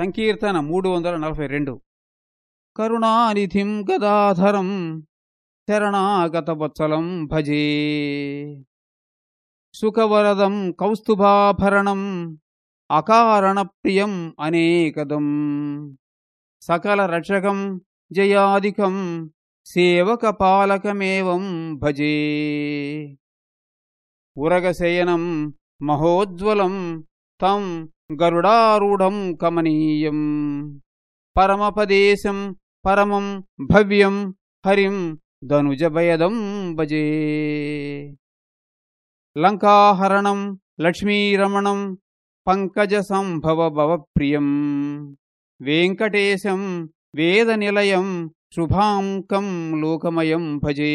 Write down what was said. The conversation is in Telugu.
సంకీర్తన మూడు వందల నలభై రెండు. కరుణానిధిం గదాధరం శరణాగతవత్సలం భజే. సుఖవరదం కౌస్తుభాభరణం అకారణప్రియం అనేకదం. సకల రక్షకం జయాదికం సేవకపాలకమేవం భజే. ఉరగశయనం మహోజ్వలం తం గరుడారూఢం కమనీయం. పరమపదేశం పరమం భవ్యం హరిం ధనుజభయదం భజే. లంకాహరణం లక్ష్మీరమణం పంకజ సంభవ భవప్రియం వెంకటేశం వేదనిలయం శుభాంకం లోకమయం భజే.